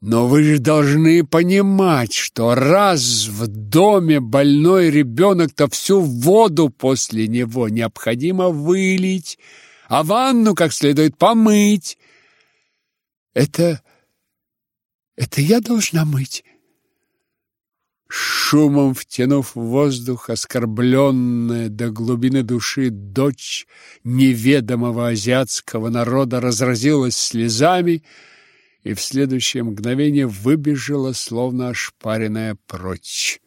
Но вы же должны понимать, что раз в доме больной ребенок, то всю воду после него необходимо вылить, а ванну как следует помыть. Это... это я должна мыть? Шумом втянув воздух, оскорбленная до глубины души дочь неведомого азиатского народа разразилась слезами, и в следующее мгновение выбежала, словно ошпаренная прочь.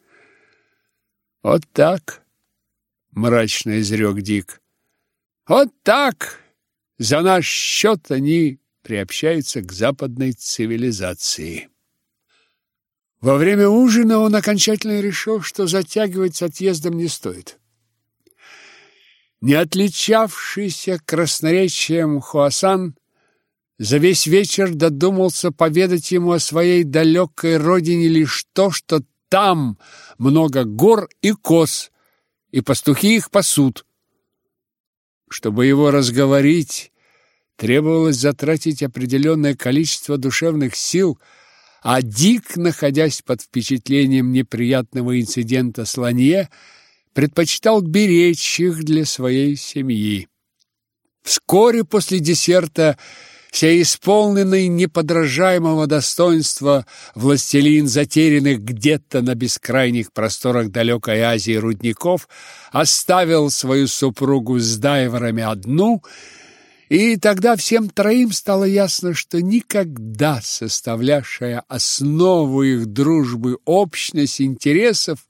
«Вот так!» — мрачно изрек Дик. «Вот так! За наш счет они приобщаются к западной цивилизации». Во время ужина он окончательно решил, что затягивать с отъездом не стоит. Не отличавшийся красноречием Хуасан за весь вечер додумался поведать ему о своей далекой родине лишь то, что там много гор и коз, и пастухи их пасут. Чтобы его разговорить, требовалось затратить определенное количество душевных сил, а Дик, находясь под впечатлением неприятного инцидента с Ланье, предпочитал беречь их для своей семьи. Вскоре после десерта Сей исполненный неподражаемого достоинства властелин затерянных где-то на бескрайних просторах далекой Азии рудников оставил свою супругу с дайверами одну, и тогда всем троим стало ясно, что никогда составлявшая основу их дружбы общность интересов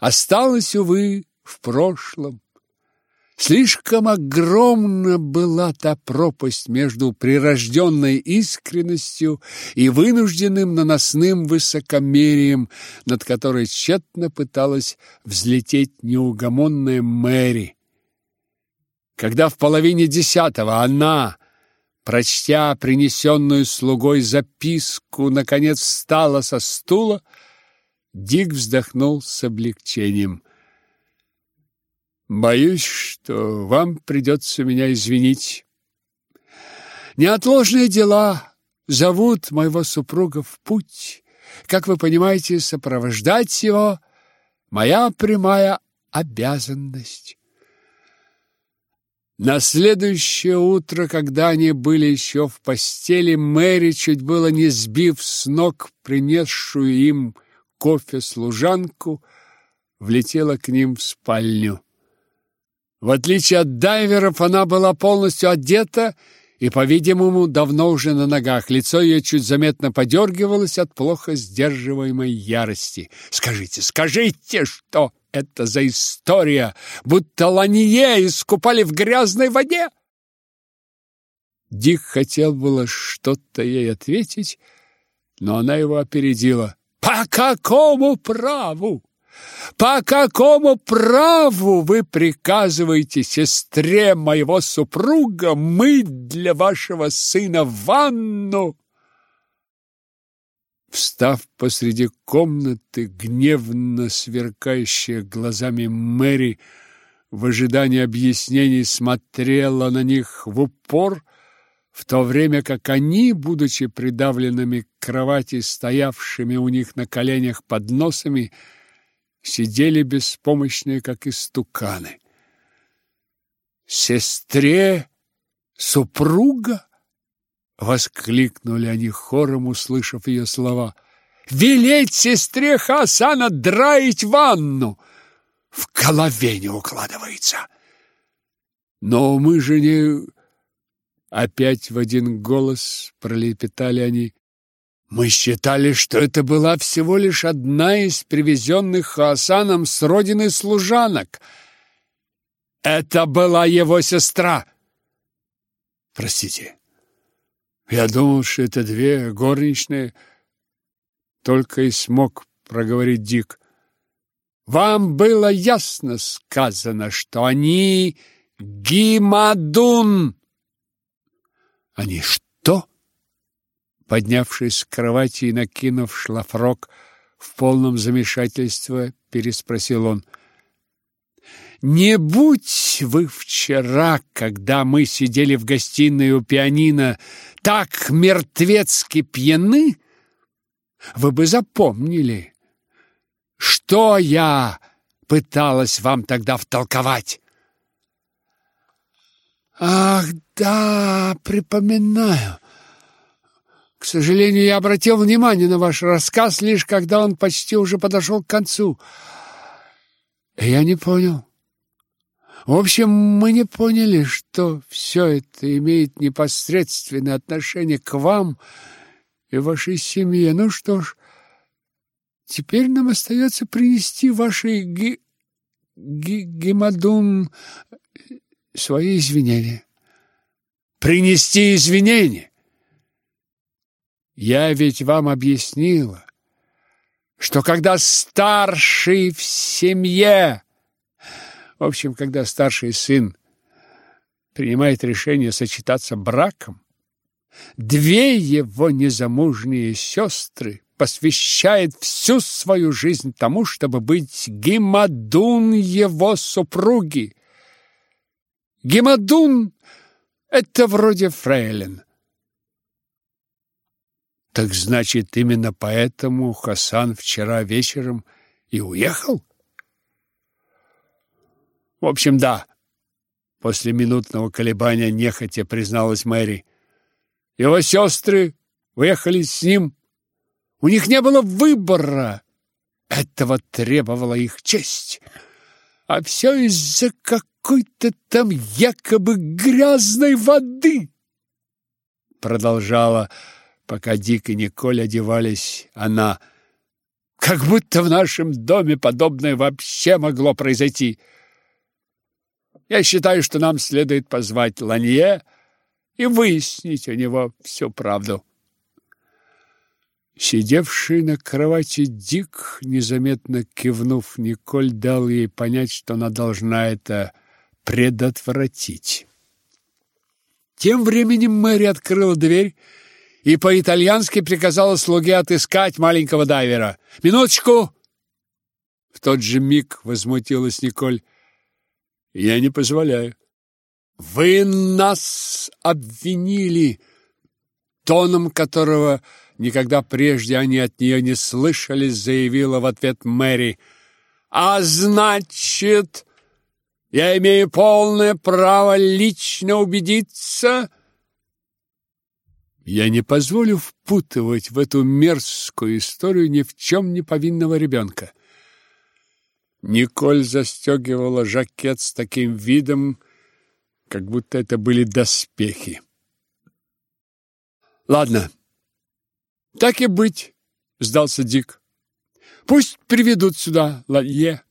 осталась, увы, в прошлом. Слишком огромна была та пропасть между прирожденной искренностью и вынужденным наносным высокомерием, над которой тщетно пыталась взлететь неугомонная Мэри. Когда в половине десятого она, прочтя принесенную слугой записку, наконец встала со стула, Дик вздохнул с облегчением. Боюсь, что вам придется меня извинить. Неотложные дела зовут моего супруга в путь. Как вы понимаете, сопровождать его моя прямая обязанность. На следующее утро, когда они были еще в постели, Мэри, чуть было не сбив с ног принесшую им кофе служанку, влетела к ним в спальню. В отличие от дайверов, она была полностью одета и, по-видимому, давно уже на ногах. Лицо ее чуть заметно подергивалось от плохо сдерживаемой ярости. «Скажите, скажите, что это за история? Будто Ланье искупали в грязной воде?» Дик хотел было что-то ей ответить, но она его опередила. «По какому праву? По какому праву вы приказываете сестре моего супруга мыть для вашего сына ванну? Встав посреди комнаты, гневно сверкающая глазами Мэри, в ожидании объяснений смотрела на них в упор, в то время как они, будучи придавленными к кровати, стоявшими у них на коленях под носами, сидели беспомощные, как истуканы. «Сестре супруга?» — воскликнули они хором, услышав ее слова. «Велеть сестре Хасана драить ванну! В голове не укладывается!» «Но мы же не...» Опять в один голос пролепетали они. Мы считали, что это была всего лишь одна из привезенных Хаасаном с родины служанок. Это была его сестра. Простите. Я думал, что это две горничные. Только и смог проговорить Дик. Вам было ясно сказано, что они Гимадун. Они что? Поднявшись с кровати и накинув шлафрок, в полном замешательстве переспросил он. «Не будь вы вчера, когда мы сидели в гостиной у пианино, так мертвецки пьяны, вы бы запомнили, что я пыталась вам тогда втолковать. Ах, да, припоминаю. К сожалению, я обратил внимание на ваш рассказ лишь когда он почти уже подошел к концу. Я не понял. В общем, мы не поняли, что все это имеет непосредственное отношение к вам и вашей семье. Ну что ж, теперь нам остается принести вашей ги... ги... гемодун свои извинения. Принести извинения? Я ведь вам объяснила, что когда старший в семье в общем, когда старший сын принимает решение сочетаться браком, две его незамужние сестры посвящает всю свою жизнь тому, чтобы быть гемадун его супруги. Гемадун — это вроде фрейлин. Так значит, именно поэтому Хасан вчера вечером и уехал? В общем, да. После минутного колебания нехотя призналась Мэри. Его сестры уехали с ним. У них не было выбора. Этого требовала их честь. А все из-за какой-то там якобы грязной воды. Продолжала, пока Дик и Николь одевались, она... Как будто в нашем доме подобное вообще могло произойти. Я считаю, что нам следует позвать Ланье и выяснить у него всю правду. Сидевший на кровати Дик, незаметно кивнув Николь, дал ей понять, что она должна это предотвратить. Тем временем Мэри открыла дверь и по-итальянски приказала слуге отыскать маленького дайвера. «Минуточку!» В тот же миг возмутилась Николь. Я не позволяю. Вы нас обвинили, тоном которого никогда прежде они от нее не слышали, заявила в ответ Мэри. А значит, я имею полное право лично убедиться, я не позволю впутывать в эту мерзкую историю ни в чем не повинного ребенка. Николь застегивала жакет с таким видом, как будто это были доспехи. Ладно. Так и быть, сдался Дик. Пусть приведут сюда Ланье.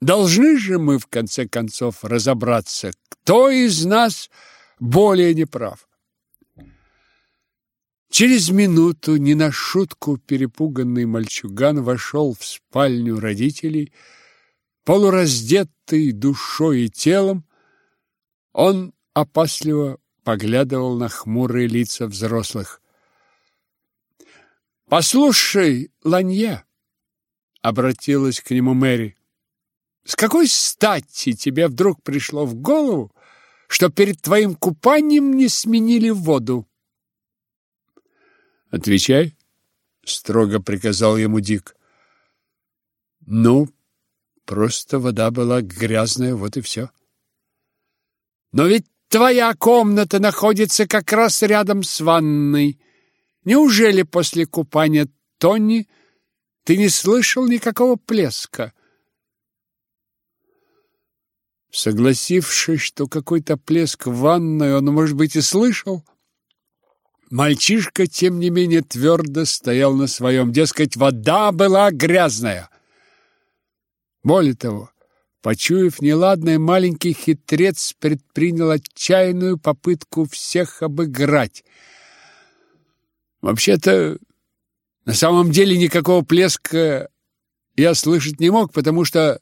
Должны же мы в конце концов разобраться, кто из нас более неправ. Через минуту не на шутку перепуганный мальчуган вошел в спальню родителей, Полураздетый душой и телом, он опасливо поглядывал на хмурые лица взрослых. «Послушай, Ланье!» — обратилась к нему Мэри. «С какой стати тебе вдруг пришло в голову, что перед твоим купанием не сменили воду?» «Отвечай», — строго приказал ему Дик. «Ну, Просто вода была грязная, вот и все. Но ведь твоя комната находится как раз рядом с ванной. Неужели после купания Тони ты не слышал никакого плеска? Согласившись, что какой-то плеск в ванной он, может быть, и слышал, мальчишка, тем не менее, твердо стоял на своем. Дескать, вода была грязная. Более того, почуяв неладное, маленький хитрец предпринял отчаянную попытку всех обыграть. Вообще-то, на самом деле никакого плеска я слышать не мог, потому что...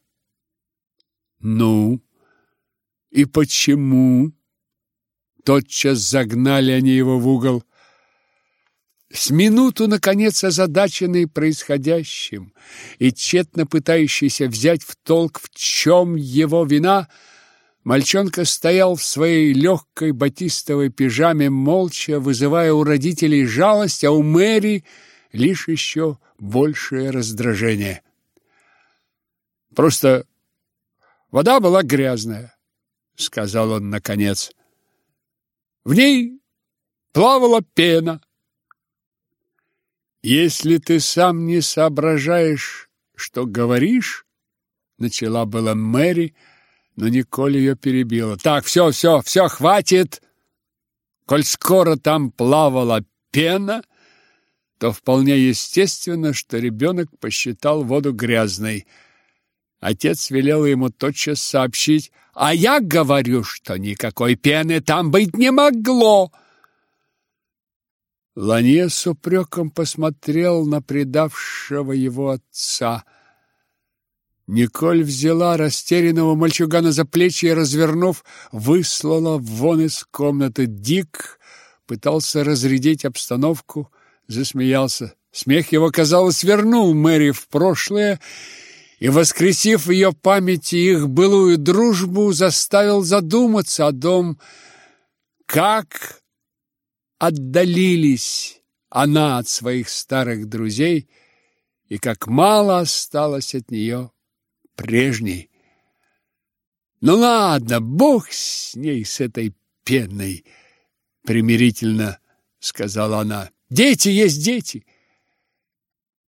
Ну, и почему? Тотчас загнали они его в угол. С минуту, наконец, озадаченный происходящим и тщетно пытающийся взять в толк, в чем его вина, мальчонка стоял в своей легкой батистовой пижаме молча, вызывая у родителей жалость, а у Мэри лишь еще большее раздражение. Просто вода была грязная, сказал он наконец. В ней плавала пена. Если ты сам не соображаешь, что говоришь, начала была Мэри, но Николь ее перебила. Так, все, все, все, хватит. Коль скоро там плавала пена, то вполне естественно, что ребенок посчитал воду грязной. Отец велел ему тотчас сообщить, а я говорю, что никакой пены там быть не могло. Ланье с упреком посмотрел на предавшего его отца. Николь взяла растерянного мальчугана за плечи и, развернув, выслала вон из комнаты. Дик пытался разрядить обстановку, засмеялся. Смех его, казалось, вернул Мэри в прошлое и, воскресив в ее памяти их былую дружбу, заставил задуматься о том, как отдалились она от своих старых друзей и как мало осталось от нее прежней. Ну ладно, бог с ней, с этой пеной, примирительно сказала она. Дети есть дети.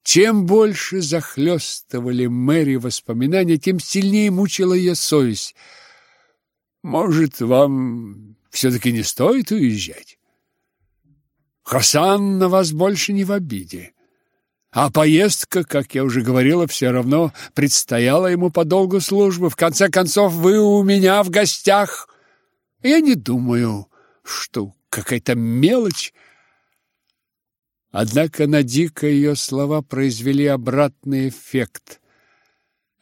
Чем больше захлестывали Мэри воспоминания, тем сильнее мучила ее совесть. Может, вам все-таки не стоит уезжать? Хасан на вас больше не в обиде. А поездка, как я уже говорила, все равно предстояла ему по долгу службы. В конце концов, вы у меня в гостях. Я не думаю, что какая-то мелочь Однако на Дика ее слова произвели обратный эффект.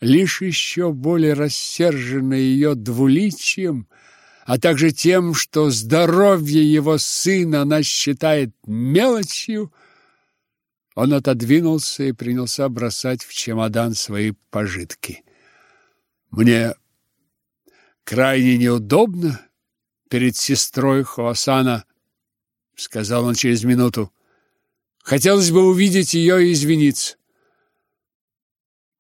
Лишь еще более рассерженный ее двуличием, а также тем, что здоровье его сына она считает мелочью, он отодвинулся и принялся бросать в чемодан свои пожитки. «Мне крайне неудобно перед сестрой Хуасана», — сказал он через минуту. Хотелось бы увидеть ее и извиниться.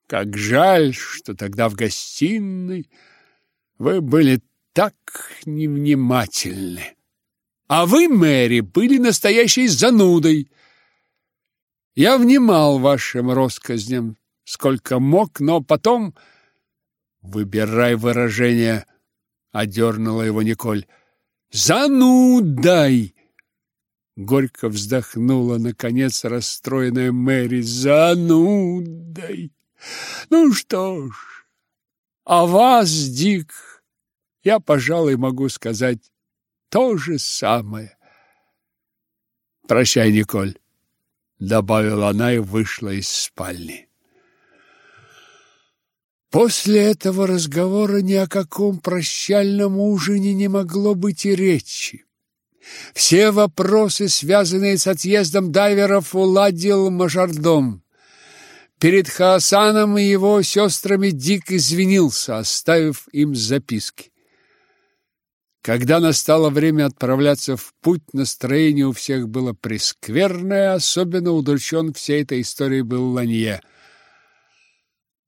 Как жаль, что тогда в гостиной вы были так невнимательны. А вы, Мэри, были настоящей занудой. Я внимал вашим россказням, сколько мог, но потом... Выбирай выражение, — одернула его Николь. Занудой! Горько вздохнула, наконец, расстроенная Мэри. Занудой! Ну что ж, а вас, Дик, я, пожалуй, могу сказать то же самое. Прощай, Николь, добавила она и вышла из спальни. После этого разговора ни о каком прощальном ужине не могло быть и речи. Все вопросы, связанные с отъездом дайверов, уладил мажордом. Перед Хаасаном и его сестрами Дик извинился, оставив им записки. Когда настало время отправляться в путь, настроение у всех было прескверное, особенно удручен всей этой историей был Ланье.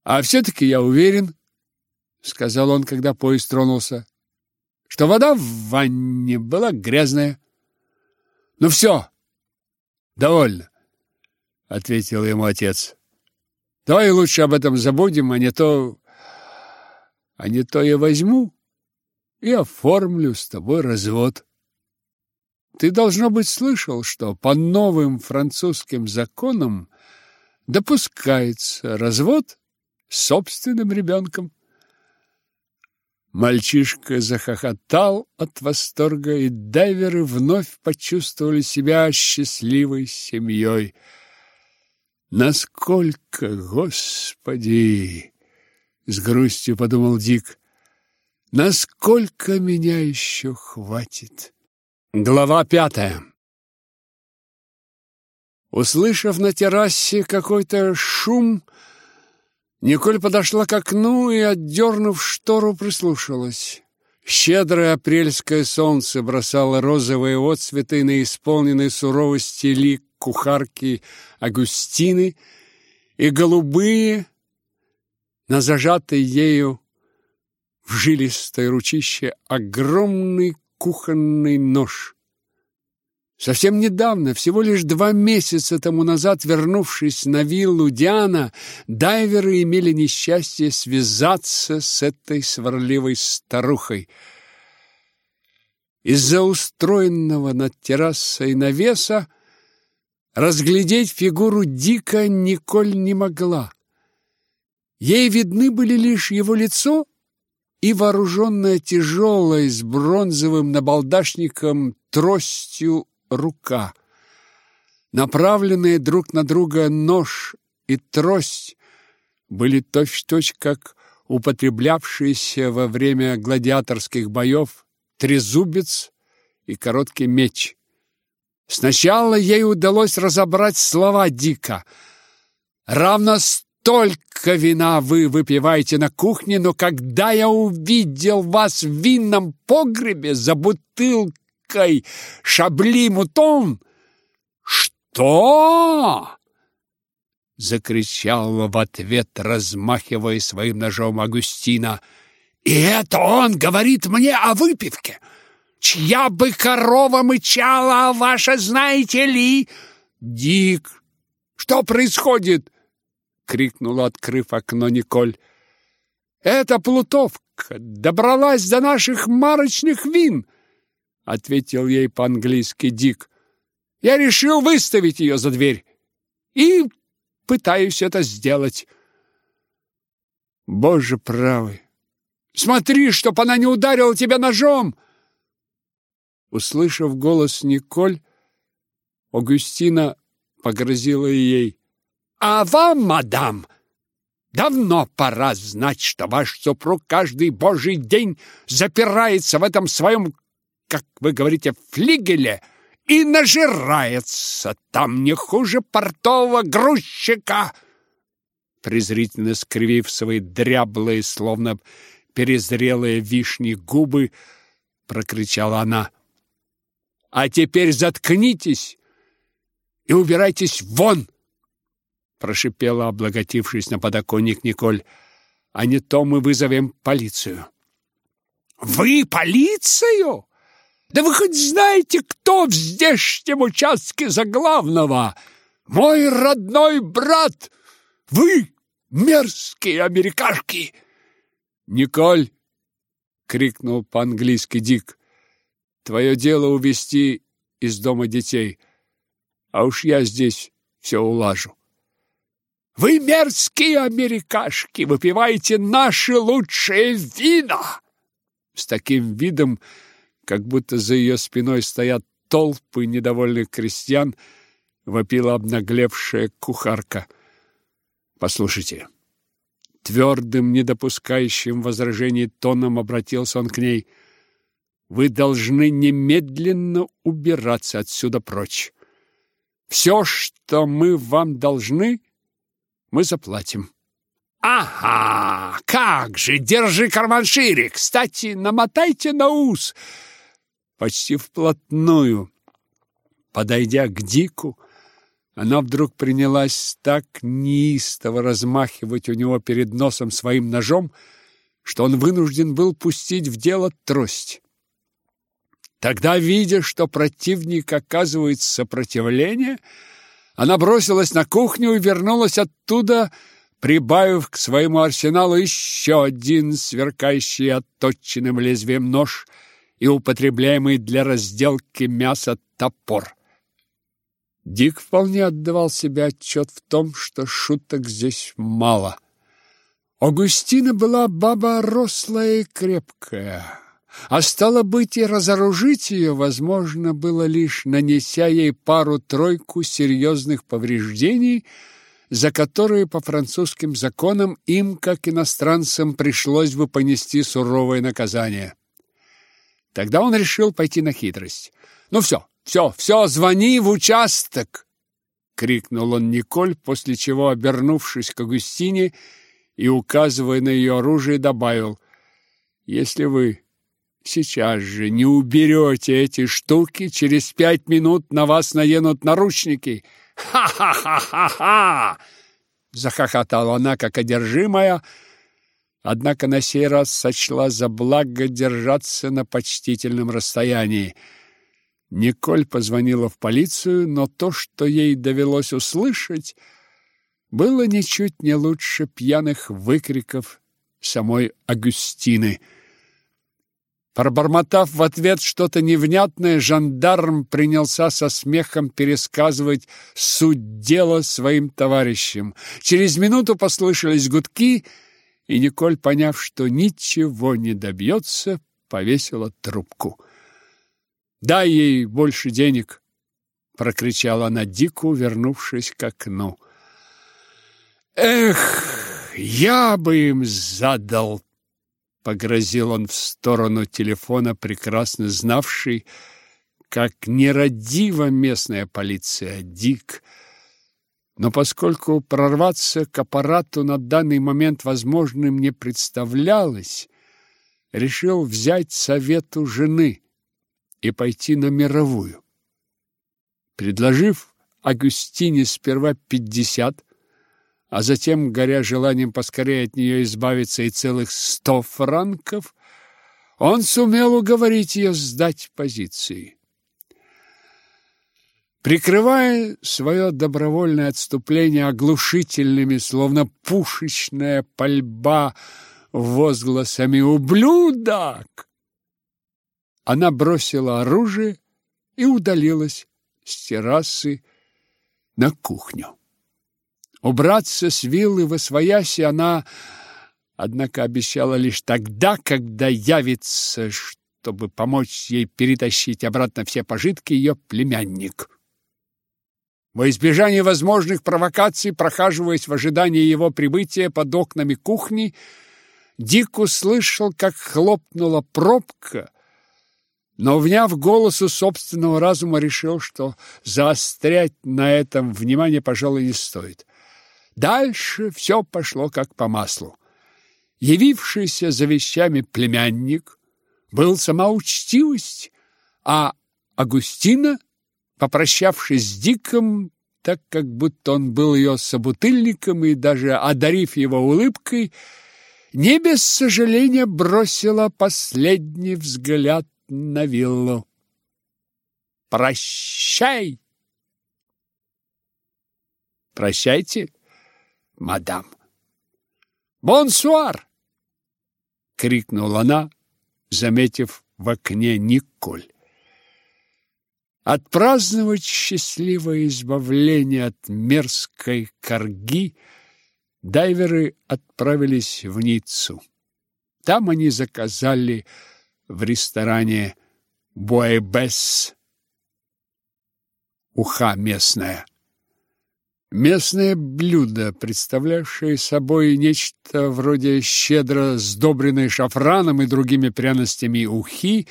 «А все-таки я уверен», — сказал он, когда поезд тронулся, что вода в ванне была грязная. Ну все, довольно, ответил ему отец. Давай лучше об этом забудем, а не то а не то я возьму и оформлю с тобой развод. Ты должно быть слышал, что по новым французским законам допускается развод с собственным ребенком. Мальчишка захохотал от восторга, и дайверы вновь почувствовали себя счастливой семьей. Насколько, Господи, с грустью подумал Дик. Насколько меня еще хватит? Глава пятая. Услышав на террасе какой-то шум, Николь подошла к окну и, отдернув штору, прислушалась. Щедрое апрельское солнце бросало розовые отцветы на исполненный суровости лик кухарки Агустины и голубые на зажатой ею в жилистой ручище огромный кухонный нож. Совсем недавно, всего лишь два месяца тому назад, вернувшись на виллу Диана, дайверы имели несчастье связаться с этой сварливой старухой. Из-за устроенного над террасой навеса разглядеть фигуру Дика Николь не могла. Ей видны были лишь его лицо и вооруженная тяжелой с бронзовым набалдашником тростью рука. Направленные друг на друга нож и трость были точь-в-точь, -точь, как употреблявшиеся во время гладиаторских боев трезубец и короткий меч. Сначала ей удалось разобрать слова Дика. «Равно столько вина вы выпиваете на кухне, но когда я увидел вас в винном погребе за бутылкой шабли-мутон...» «Что?» — закричал в ответ, размахивая своим ножом Агустина. «И это он говорит мне о выпивке!» чья бы корова мычала, а ваша, знаете ли? Дик, что происходит? Крикнула, открыв окно Николь. Это плутовка добралась до наших марочных вин, ответил ей по-английски Дик. Я решил выставить ее за дверь и пытаюсь это сделать. Боже правый! Смотри, чтоб она не ударила тебя ножом! Услышав голос Николь, Огюстина погрозила ей. «А вам, мадам, давно пора знать, что ваш супруг каждый божий день запирается в этом своем, как вы говорите, флигеле и нажирается там не хуже портового грузчика!» Презрительно скривив свои дряблые, словно перезрелые вишни губы, прокричала она. А теперь заткнитесь и убирайтесь вон, прошипела, облаготившись на подоконник Николь. А не то мы вызовем полицию. Вы полицию? Да вы хоть знаете, кто в здешнем участке за главного? Мой родной брат! Вы мерзкие америкашки! Николь! крикнул по-английски Дик. Твое дело увести из дома детей, а уж я здесь все улажу. Вы мерзкие америкашки, выпиваете наши лучшие вина. С таким видом, как будто за ее спиной стоят толпы недовольных крестьян, вопила обнаглевшая кухарка. Послушайте, твердым, не допускающим возражений тоном обратился он к ней — вы должны немедленно убираться отсюда прочь. Все, что мы вам должны, мы заплатим. Ага, как же, держи карман шире. Кстати, намотайте на ус. Почти вплотную, подойдя к Дику, она вдруг принялась так неистово размахивать у него перед носом своим ножом, что он вынужден был пустить в дело трость. Тогда, видя, что противник оказывает сопротивление, она бросилась на кухню и вернулась оттуда, прибавив к своему арсеналу еще один сверкающий отточенным лезвием нож и употребляемый для разделки мяса топор. Дик вполне отдавал себе отчет в том, что шуток здесь мало. Августина была баба рослая и крепкая, а стало быть, и разоружить ее возможно было лишь нанеся ей пару-тройку серьезных повреждений, за которые по французским законам им, как иностранцам, пришлось бы понести суровое наказание. Тогда он решил пойти на хитрость. «Ну все, все, все, звони в участок!» — крикнул он Николь, после чего, обернувшись к Агустине и указывая на ее оружие, добавил, «Если вы сейчас же не уберете эти штуки, через пять минут на вас наденут наручники. Ха-ха-ха-ха-ха! Захохотала она, как одержимая, однако на сей раз сочла за благо держаться на почтительном расстоянии. Николь позвонила в полицию, но то, что ей довелось услышать, было ничуть не лучше пьяных выкриков самой Агустины. Пробормотав в ответ что-то невнятное, жандарм принялся со смехом пересказывать суть дела своим товарищам. Через минуту послышались гудки, и Николь, поняв, что ничего не добьется, повесила трубку. «Дай ей больше денег!» — прокричала она Дику, вернувшись к окну. «Эх, я бы им задал!» Погрозил он в сторону телефона, прекрасно знавший, как нерадива местная полиция Дик. Но поскольку прорваться к аппарату на данный момент возможным не представлялось, решил взять совет у жены и пойти на мировую. Предложив Агустине сперва пятьдесят, а затем, горя желанием поскорее от нее избавиться и целых сто франков, он сумел уговорить ее сдать позиции. Прикрывая свое добровольное отступление оглушительными, словно пушечная пальба, возгласами «Ублюдок!», она бросила оружие и удалилась с террасы на кухню. Убраться с виллы в Освояси она, однако, обещала лишь тогда, когда явится, чтобы помочь ей перетащить обратно все пожитки ее племянник. Во избежание возможных провокаций, прохаживаясь в ожидании его прибытия под окнами кухни, Дик услышал, как хлопнула пробка, но, вняв голосу собственного разума, решил, что заострять на этом внимание, пожалуй, не стоит. Дальше все пошло как по маслу. Явившийся за вещами племянник был сама учтивость, а Агустина, попрощавшись с Диком, так как будто он был ее собутыльником и даже одарив его улыбкой, не без сожаления бросила последний взгляд на виллу. «Прощай!» «Прощайте!» Мадам. «Бонсуар!» — крикнула она, заметив в окне Николь. Отпраздновать счастливое избавление от мерзкой корги дайверы отправились в Ниццу. Там они заказали в ресторане Буэбес уха местная. Местное блюдо, представлявшее собой нечто вроде щедро сдобренной шафраном и другими пряностями ухи,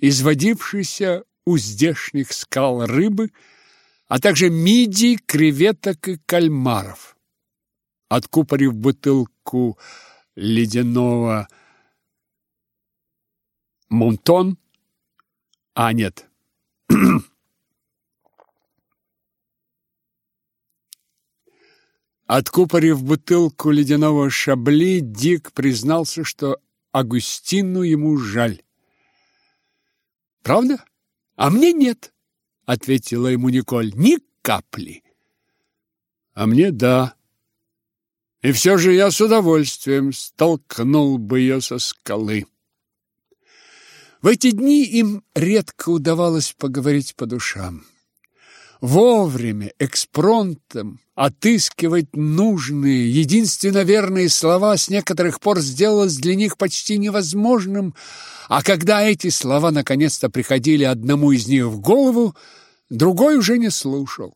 изводившейся у здешних скал рыбы, а также мидий, креветок и кальмаров. Откупорив бутылку ледяного Монтон, а нет, Откупорив бутылку ледяного шабли, Дик признался, что Агустину ему жаль. «Правда? А мне нет», — ответила ему Николь, — «ни капли». «А мне да. И все же я с удовольствием столкнул бы ее со скалы». В эти дни им редко удавалось поговорить по душам вовремя, экспронтом отыскивать нужные, единственно верные слова с некоторых пор сделалось для них почти невозможным, а когда эти слова наконец-то приходили одному из них в голову, другой уже не слушал.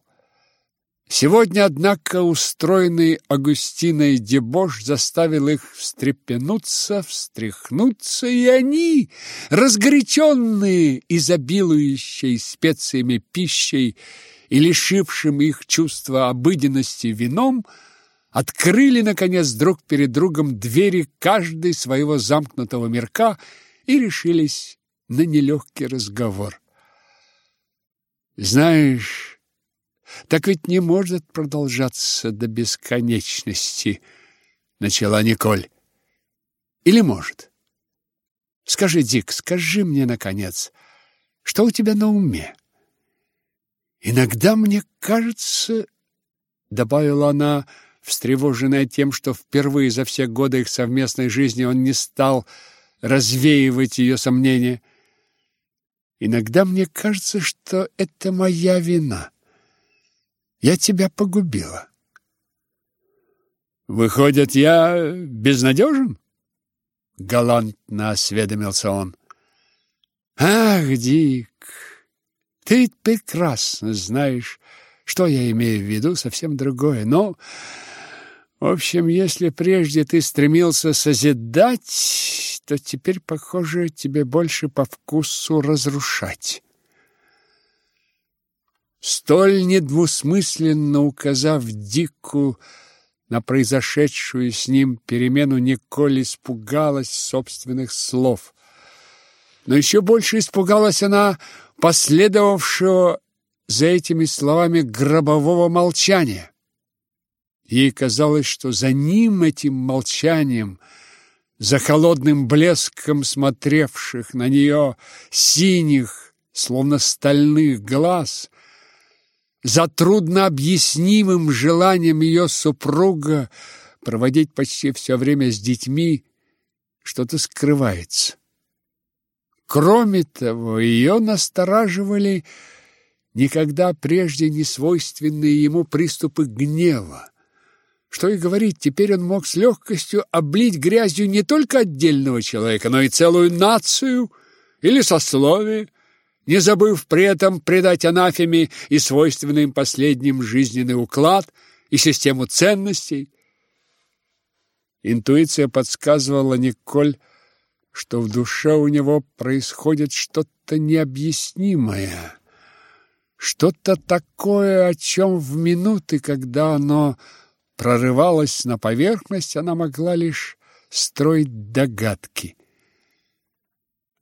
Сегодня, однако, устроенный Агустиной дебош заставил их встрепенуться, встряхнуться, и они, разгоряченные изобилующей специями пищей и лишившим их чувства обыденности вином, открыли, наконец, друг перед другом двери каждой своего замкнутого мирка и решились на нелегкий разговор. Знаешь, так ведь не может продолжаться до бесконечности, начала Николь. Или может? Скажи, Дик, скажи мне наконец, что у тебя на уме? Иногда мне кажется, добавила она, встревоженная тем, что впервые за все годы их совместной жизни он не стал развеивать ее сомнения. Иногда мне кажется, что это моя вина. Я тебя погубила. Выходит, я безнадежен? Галантно осведомился он. Ах, Дик, ты прекрасно знаешь, что я имею в виду, совсем другое. Но, в общем, если прежде ты стремился созидать, то теперь, похоже, тебе больше по вкусу разрушать. Столь недвусмысленно указав Дику на произошедшую с ним перемену, Николь испугалась собственных слов. Но еще больше испугалась она последовавшего за этими словами гробового молчания. Ей казалось, что за ним, этим молчанием, за холодным блеском смотревших на нее синих, словно стальных глаз, за труднообъяснимым желанием ее супруга проводить почти все время с детьми, что-то скрывается. Кроме того, ее настораживали никогда прежде не свойственные ему приступы гнева. Что и говорить, теперь он мог с легкостью облить грязью не только отдельного человека, но и целую нацию или сословие, не забыв при этом придать анафеме и свойственный им последним жизненный уклад и систему ценностей. Интуиция подсказывала Николь, что в душе у него происходит что-то необъяснимое, что-то такое, о чем в минуты, когда оно прорывалось на поверхность, она могла лишь строить догадки.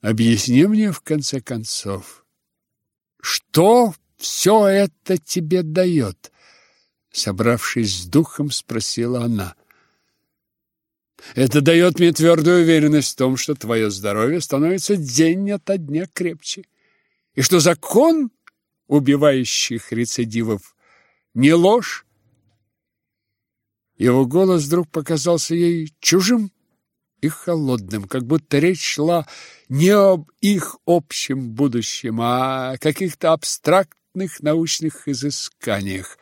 Объясни мне, в конце концов, что все это тебе дает? Собравшись с духом, спросила она. Это дает мне твердую уверенность в том, что твое здоровье становится день ото дня крепче, и что закон убивающих рецидивов не ложь. Его голос вдруг показался ей чужим и холодным, как будто речь шла не об их общем будущем, а о каких-то абстрактных научных изысканиях.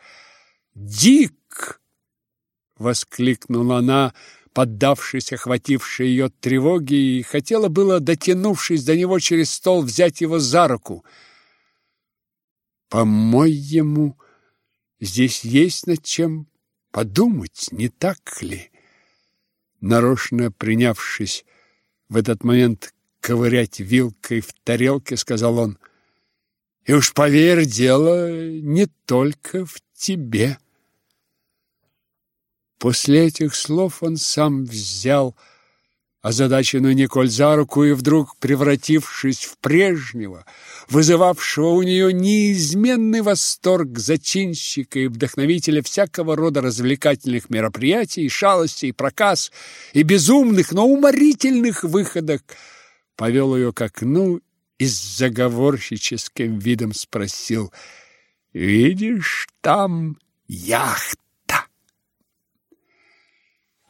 «Дик!» — воскликнула она, поддавшись охватившей ее тревоге, и хотела было, дотянувшись до него через стол, взять его за руку. «По-моему, здесь есть над чем подумать, не так ли?» нарочно принявшись в этот момент ковырять вилкой в тарелке, сказал он, «И уж поверь, дело не только в тебе». После этих слов он сам взял озадаченную Николь за руку и вдруг, превратившись в прежнего, вызывавшего у нее неизменный восторг зачинщика и вдохновителя всякого рода развлекательных мероприятий, шалостей, проказ и безумных, но уморительных выходок, повел ее к окну и с заговорщическим видом спросил «Видишь, там яхта?»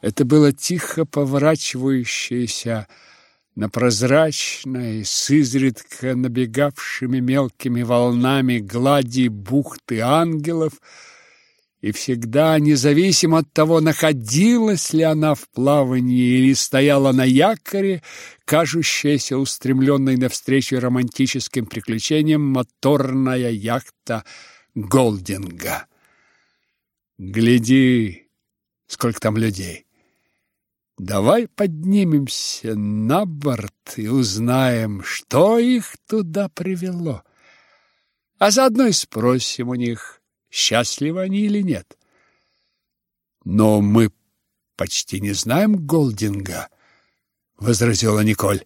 Это было тихо поворачивающееся на прозрачной, с изредка набегавшими мелкими волнами глади бухты ангелов, и всегда, независимо от того, находилась ли она в плавании или стояла на якоре, кажущаяся устремленной навстречу романтическим приключениям моторная яхта Голдинга. «Гляди, сколько там людей!» Давай поднимемся на борт и узнаем, что их туда привело. А заодно и спросим у них, счастливы они или нет. Но мы почти не знаем Голдинга, возразила Николь.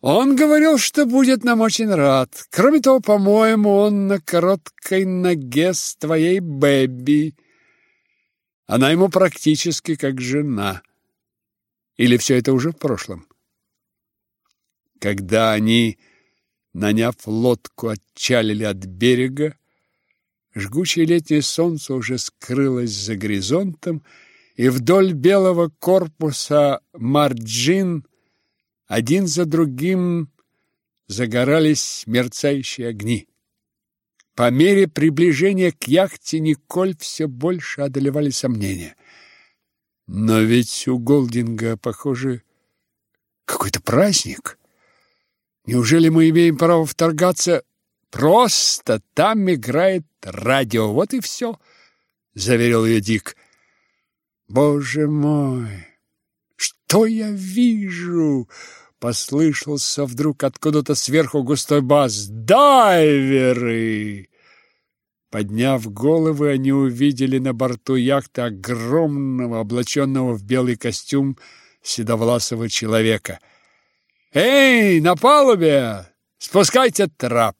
Он говорил, что будет нам очень рад. Кроме того, по-моему, он на короткой ноге с твоей Бэби. Она ему практически как жена. Или все это уже в прошлом? Когда они, наняв лодку, отчалили от берега, жгучее летнее солнце уже скрылось за горизонтом, и вдоль белого корпуса Марджин один за другим загорались мерцающие огни. По мере приближения к яхте Николь все больше одолевали сомнения. Но ведь у Голдинга, похоже, какой-то праздник. Неужели мы имеем право вторгаться? Просто там играет радио, вот и все, — заверил ее Дик. Боже мой, что я вижу? Послышался вдруг откуда-то сверху густой бас. «Дайверы!» Подняв головы, они увидели на борту яхты огромного, облаченного в белый костюм, седовласого человека. «Эй, на палубе! Спускайте трап!»